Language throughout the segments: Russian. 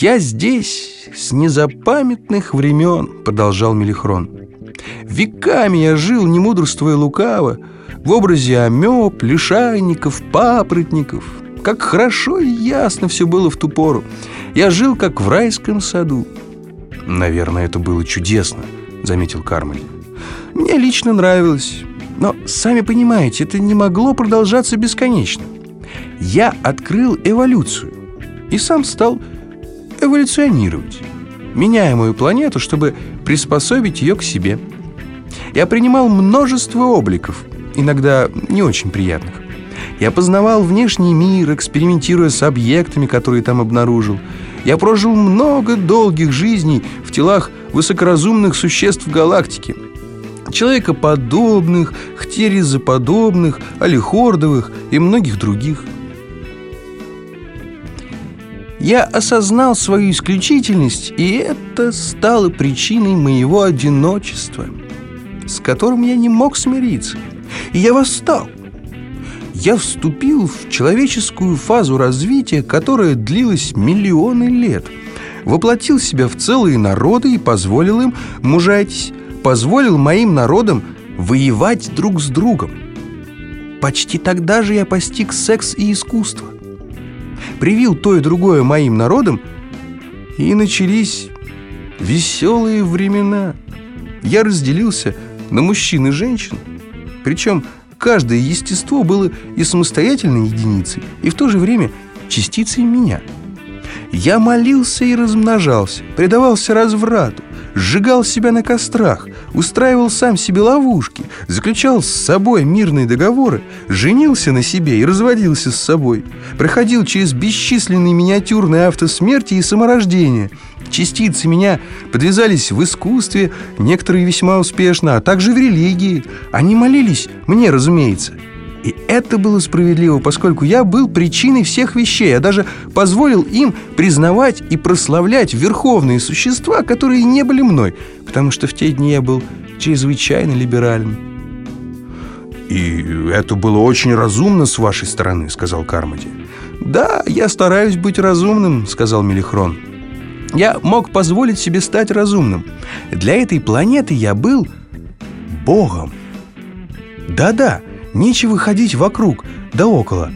«Я здесь с незапамятных времен», — продолжал Мелихрон. «Веками я жил, не мудрствуя лукаво, в образе амеб, лишайников, папоротников. Как хорошо и ясно все было в ту пору. Я жил, как в райском саду». «Наверное, это было чудесно», — заметил Кармель. «Мне лично нравилось, но, сами понимаете, это не могло продолжаться бесконечно. Я открыл эволюцию и сам стал эволюционировать, меняя мою планету, чтобы приспособить ее к себе. Я принимал множество обликов, иногда не очень приятных. Я познавал внешний мир, экспериментируя с объектами, которые там обнаружил. Я прожил много долгих жизней в телах высокоразумных существ галактики. Человекоподобных, хтерезоподобных, алихордовых и многих других – я осознал свою исключительность, и это стало причиной моего одиночества, с которым я не мог смириться. И я восстал. Я вступил в человеческую фазу развития, которая длилась миллионы лет. Воплотил себя в целые народы и позволил им, мужайтесь, позволил моим народам воевать друг с другом. Почти тогда же я постиг секс и искусство привил то и другое моим народам, и начались веселые времена. Я разделился на мужчин и женщин, причем каждое естество было и самостоятельной единицей, и в то же время частицей меня. Я молился и размножался, предавался разврату, сжигал себя на кострах, устраивал сам себе ловушки, заключал с собой мирные договоры, женился на себе и разводился с собой, проходил через бесчисленные миниатюрные автосмерти и саморождения. Частицы меня подвязались в искусстве, некоторые весьма успешно, а также в религии. Они молились мне, разумеется – и это было справедливо, поскольку я был причиной всех вещей, Я даже позволил им признавать и прославлять верховные существа, которые не были мной, потому что в те дни я был чрезвычайно либеральным. «И это было очень разумно с вашей стороны», — сказал Кармоди. «Да, я стараюсь быть разумным», — сказал Мелихрон. «Я мог позволить себе стать разумным. Для этой планеты я был Богом. Да-да». Нечего ходить вокруг да около.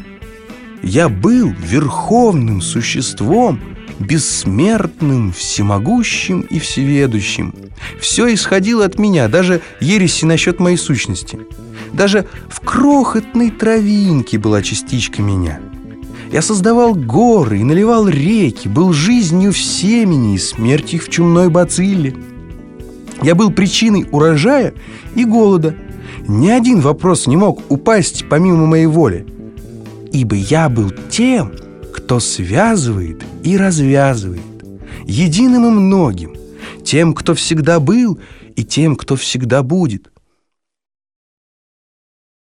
Я был верховным существом, бессмертным, всемогущим и всеведущим. Все исходило от меня, даже ереси насчет моей сущности. Даже в крохотной травинке была частичка меня. Я создавал горы и наливал реки, был жизнью в семени и смертью в чумной бацилле. Я был причиной урожая и голода – ни один вопрос не мог упасть помимо моей воли, ибо я был тем, кто связывает и развязывает, единым и многим, тем, кто всегда был и тем, кто всегда будет.